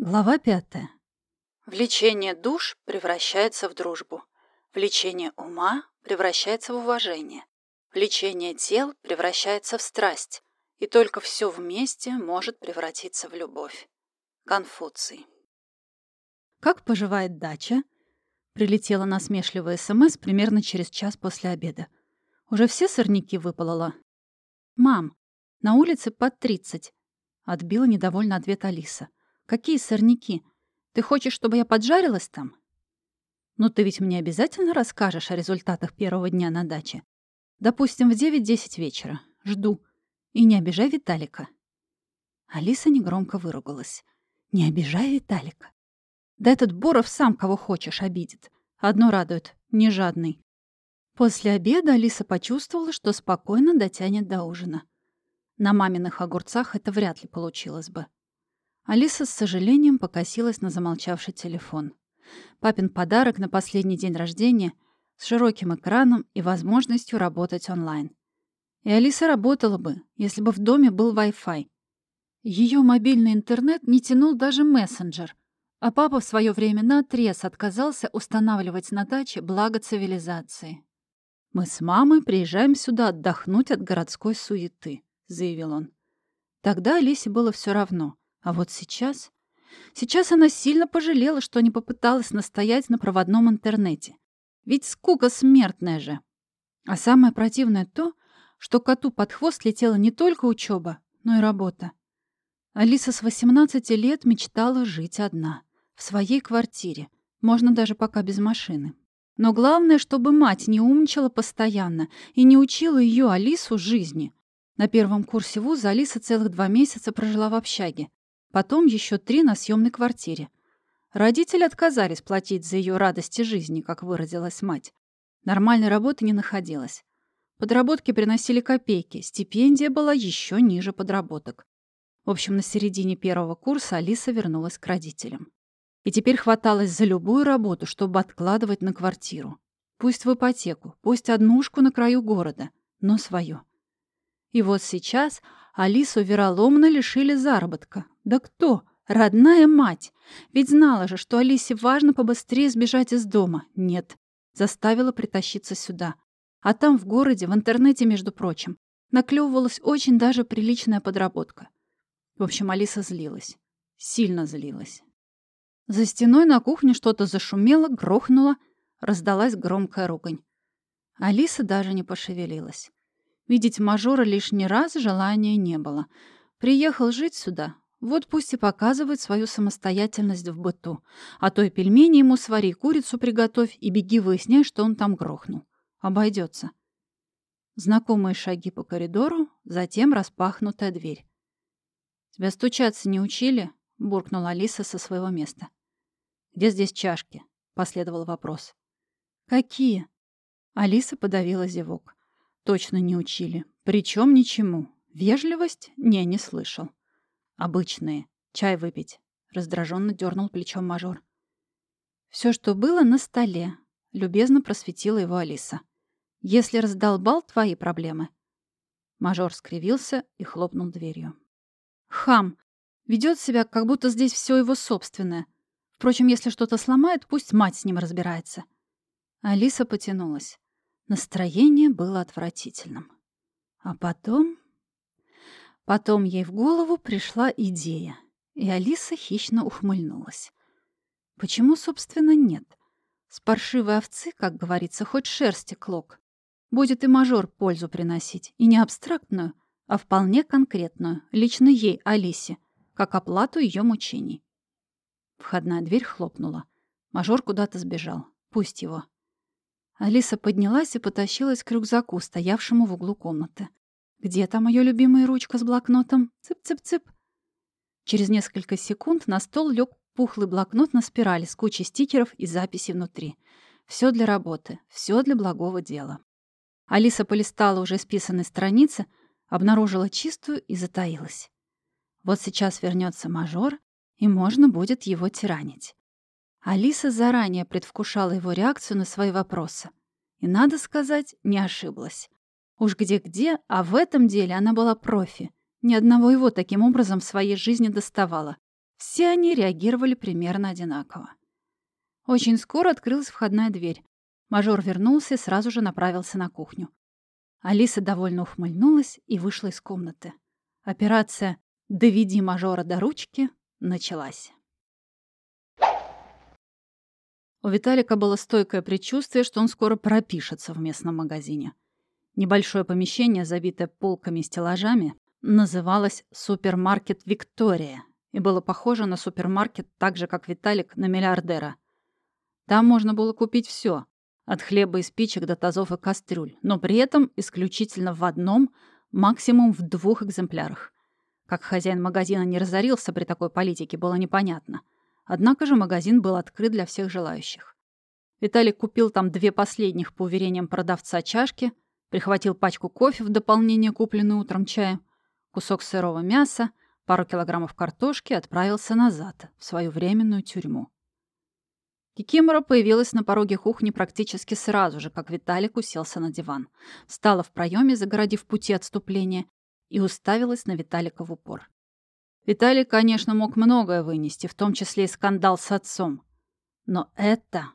Глава пятая. Влечение душ превращается в дружбу. Влечение ума превращается в уважение. Влечение тел превращается в страсть. И только все вместе может превратиться в любовь. Конфуций. «Как поживает дача?» Прилетела насмешливая СМС примерно через час после обеда. «Уже все сорняки выполола?» «Мам, на улице под тридцать», — отбила недовольно ответ Алиса. Какие сорняки? Ты хочешь, чтобы я поджарилась там? Ну, ты ведь мне обязательно расскажешь о результатах первого дня на даче. Допустим, в 9-10 вечера. Жду. И не обижай Виталика. Алиса негромко выругалась. Не обижай Виталика. Да этот Боров сам кого хочешь обидит. Одно радует — не жадный. После обеда Алиса почувствовала, что спокойно дотянет до ужина. На маминых огурцах это вряд ли получилось бы. Алиса с сожалением покосилась на замолчавший телефон. Папин подарок на последний день рождения с широким экраном и возможностью работать онлайн. И Алиса работала бы, если бы в доме был Wi-Fi. Ее мобильный интернет не тянул даже мессенджер, а папа в свое время наотрез отказался устанавливать на даче благо цивилизации. «Мы с мамой приезжаем сюда отдохнуть от городской суеты», — заявил он. Тогда Алисе было все равно — а вот сейчас... Сейчас она сильно пожалела, что не попыталась настоять на проводном интернете. Ведь скука смертная же. А самое противное то, что коту под хвост летела не только учеба, но и работа. Алиса с 18 лет мечтала жить одна, в своей квартире, можно даже пока без машины. Но главное, чтобы мать не умничала постоянно и не учила ее, Алису, жизни. На первом курсе вуза Алиса целых два месяца прожила в общаге, Потом еще три на съемной квартире. Родители отказались платить за ее радости жизни, как выразилась мать. Нормальной работы не находилось. Подработки приносили копейки, стипендия была еще ниже подработок. В общем, на середине первого курса Алиса вернулась к родителям. И теперь хваталась за любую работу, чтобы откладывать на квартиру. Пусть в ипотеку, пусть однушку на краю города, но свою. И вот сейчас Алису вероломно лишили заработка. Да кто? Родная мать. Ведь знала же, что Алисе важно побыстрее сбежать из дома. Нет. Заставила притащиться сюда. А там в городе, в интернете, между прочим, наклевывалась очень даже приличная подработка. В общем, Алиса злилась. Сильно злилась. За стеной на кухне что-то зашумело, грохнуло, раздалась громкая ругань. Алиса даже не пошевелилась. Видеть мажора лишний раз желания не было. Приехал жить сюда, вот пусть и показывает свою самостоятельность в быту. А то и пельмени ему свари, курицу приготовь и беги выясняй, что он там грохнул. Обойдется. Знакомые шаги по коридору, затем распахнутая дверь. «Тебя стучаться не учили?» — буркнула Алиса со своего места. «Где здесь чашки?» — последовал вопрос. «Какие?» Алиса подавила зевок. Точно не учили. Причем ничему. Вежливость? Не, не слышал. Обычные. Чай выпить. Раздраженно дернул плечом мажор. Все, что было на столе, любезно просветила его Алиса. Если раздолбал твои проблемы. Мажор скривился и хлопнул дверью. Хам. Ведет себя, как будто здесь все его собственное. Впрочем, если что-то сломает, пусть мать с ним разбирается. Алиса потянулась. Настроение было отвратительным. А потом... Потом ей в голову пришла идея, и Алиса хищно ухмыльнулась. Почему, собственно, нет? С паршивой овцы, как говорится, хоть шерсти клок. Будет и мажор пользу приносить, и не абстрактную, а вполне конкретную, лично ей, Алисе, как оплату ее мучений. Входная дверь хлопнула. Мажор куда-то сбежал. Пусть его. Алиса поднялась и потащилась к рюкзаку, стоявшему в углу комнаты. «Где там ее любимая ручка с блокнотом? Цып-цып-цып!» Через несколько секунд на стол лег пухлый блокнот на спирали с кучей стикеров и записей внутри. Все для работы, все для благого дела. Алиса полистала уже списанные страницы, обнаружила чистую и затаилась. Вот сейчас вернется мажор, и можно будет его тиранить. Алиса заранее предвкушала его реакцию на свои вопросы. И, надо сказать, не ошиблась. Уж где-где, а в этом деле она была профи. Ни одного его таким образом в своей жизни доставала. Все они реагировали примерно одинаково. Очень скоро открылась входная дверь. Мажор вернулся и сразу же направился на кухню. Алиса довольно ухмыльнулась и вышла из комнаты. Операция «Доведи мажора до ручки» началась. У Виталика было стойкое предчувствие, что он скоро пропишется в местном магазине. Небольшое помещение, забитое полками и стеллажами, называлось «Супермаркет Виктория» и было похоже на супермаркет так же, как Виталик на миллиардера. Там можно было купить все, от хлеба и спичек до тазов и кастрюль, но при этом исключительно в одном, максимум в двух экземплярах. Как хозяин магазина не разорился при такой политике, было непонятно. Однако же магазин был открыт для всех желающих. Виталик купил там две последних, по уверениям продавца, чашки, прихватил пачку кофе в дополнение купленной утром чая, кусок сырого мяса, пару килограммов картошки отправился назад, в свою временную тюрьму. Кикимора появилась на пороге кухни практически сразу же, как Виталик уселся на диван. Встала в проеме, загородив пути отступления, и уставилась на Виталика в упор. Виталик, конечно, мог многое вынести, в том числе и скандал с отцом. Но это...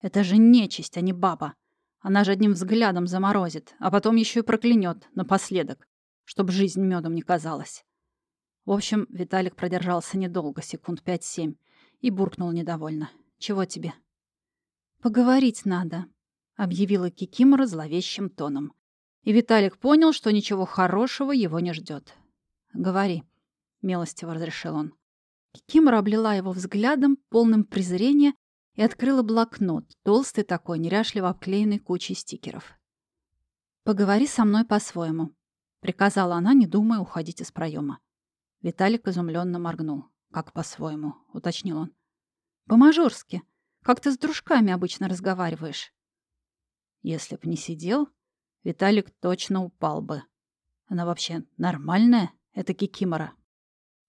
Это же нечисть, а не баба. Она же одним взглядом заморозит, а потом еще и проклянет напоследок, чтобы жизнь медом не казалась. В общем, Виталик продержался недолго, секунд пять-семь, и буркнул недовольно. «Чего тебе?» «Поговорить надо», — объявила Кикимора зловещим тоном. И Виталик понял, что ничего хорошего его не ждет. «Говори», — милостиво разрешил он. Кикимора облила его взглядом, полным презрения, и открыла блокнот, толстый такой, неряшливо обклеенный кучей стикеров. «Поговори со мной по-своему», — приказала она, не думая уходить из проема. Виталик изумленно моргнул. «Как по-своему?» — уточнил он. «По-мажорски. Как ты с дружками обычно разговариваешь?» Если б не сидел, Виталик точно упал бы. Она вообще нормальная, это Кикимора?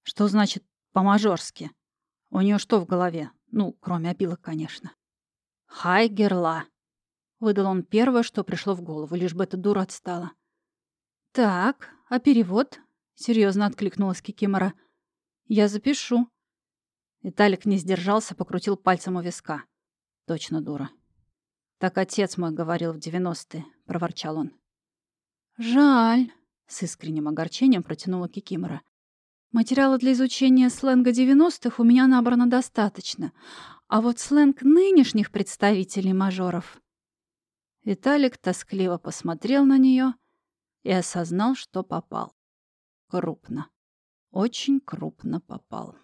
Что значит «по-мажорски»? У нее что в голове? Ну, кроме опилок, конечно. «Хай, герла!» — выдал он первое, что пришло в голову, лишь бы эта дура отстала. «Так, а перевод?» Серьезно откликнулась Кикимора. Я запишу. Виталик не сдержался, покрутил пальцем у виска. Точно дура. Так отец мой говорил в девяностые, проворчал он. Жаль, с искренним огорчением протянула Кикимора. Материала для изучения сленга девяностых у меня набрано достаточно, а вот сленг нынешних представителей мажоров... Виталик тоскливо посмотрел на нее и осознал, что попал. Крупно. Очень крупно попал.